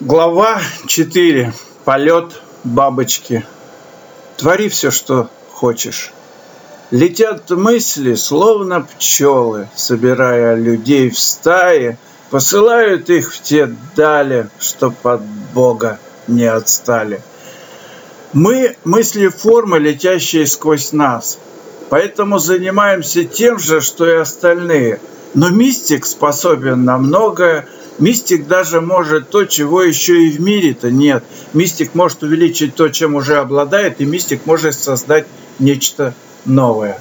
Глава 4. Полет бабочки. Твори все, что хочешь. Летят мысли, словно пчелы, собирая людей в стае, посылают их в те дали, чтоб от Бога не отстали. Мы – мысли формы, летящие сквозь нас, поэтому занимаемся тем же, что и остальные. Но мистик способен на многое, Мистик даже может то, чего еще и в мире-то нет. Мистик может увеличить то, чем уже обладает, и мистик может создать нечто новое.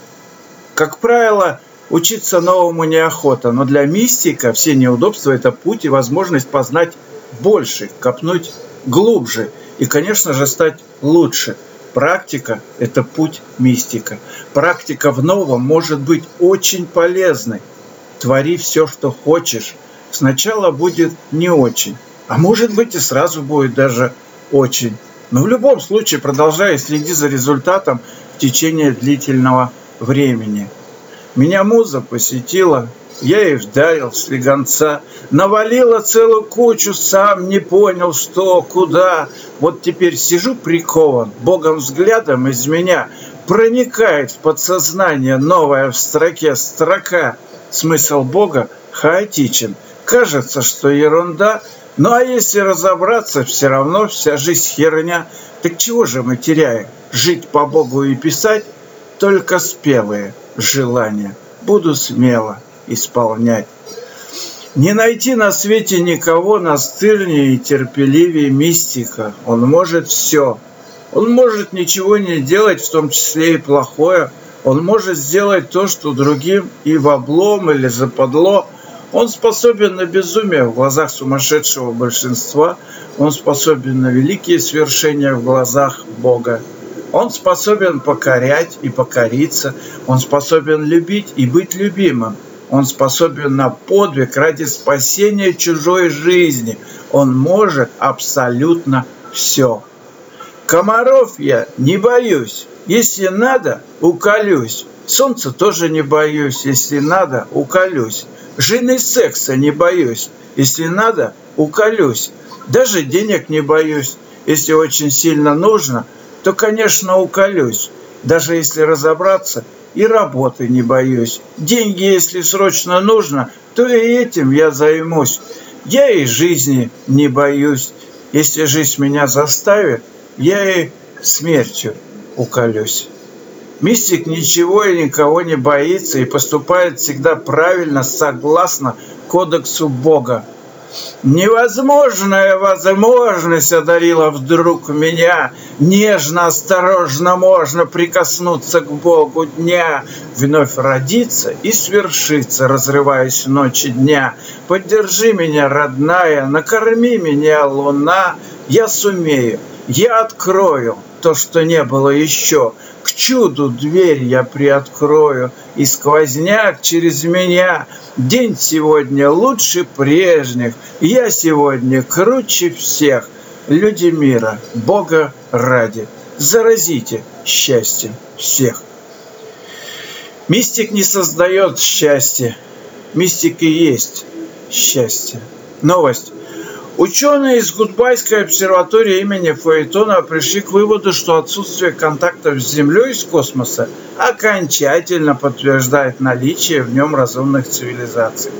Как правило, учиться новому неохота, но для мистика все неудобства – это путь и возможность познать больше, копнуть глубже и, конечно же, стать лучше. Практика – это путь мистика. Практика в новом может быть очень полезной. Твори все, что хочешь, сначала будет не очень, а может быть и сразу будет даже очень. Но в любом случае продолжай следить за результатом в течение длительного времени. Меня муза посетила, я ей вдарил слегонца, навалила целую кучу, сам не понял, что, куда. Вот теперь сижу прикован, богом взглядом из меня проникает в подсознание новая в строке строка. Смысл бога хаотичен – Кажется, что ерунда, ну а если разобраться, все равно вся жизнь херня. Так чего же мы теряем? Жить по Богу и писать? Только спелые желания. Буду смело исполнять. Не найти на свете никого настырнее и терпеливее мистика. Он может все. Он может ничего не делать, в том числе и плохое. Он может сделать то, что другим и в облом или западло – он способен на безумие в глазах сумасшедшего большинства. Он способен на великие свершения в глазах Бога. Он способен покорять и покориться. Он способен любить и быть любимым. Он способен на подвиг ради спасения чужой жизни. Он может абсолютно все. Комаров я не боюсь. Если надо, уколюсь. Солнца тоже не боюсь. Если надо, уколюсь. Жены секса не боюсь. Если надо, уколюсь. Даже денег не боюсь. Если очень сильно нужно, то, конечно, уколюсь. Даже если разобраться, и работы не боюсь. Деньги, если срочно нужно, то и этим я займусь. Я и жизни не боюсь. Если жизнь меня заставит, я и смертью уколюсь. Мистик ничего и никого не боится и поступает всегда правильно, согласно кодексу Бога. Невозможная возможность одарила вдруг меня. Нежно, осторожно можно прикоснуться к Богу дня, Вновь родиться и свершиться, разрываясь ночи дня. Поддержи меня, родная, накорми меня, луна, Я сумею, я открою то, что не было еще, к чуду дверь я приоткрою, И сквозняк через меня. День сегодня лучше прежних, Я сегодня круче всех. Люди мира, Бога ради, Заразите счастье всех. Мистик не создает счастье. Мистик и есть счастье. Новость. Ученые из Гудбайской обсерватории имени Фаэтона пришли к выводу, что отсутствие контактов с Землей из космоса окончательно подтверждает наличие в нем разумных цивилизаций.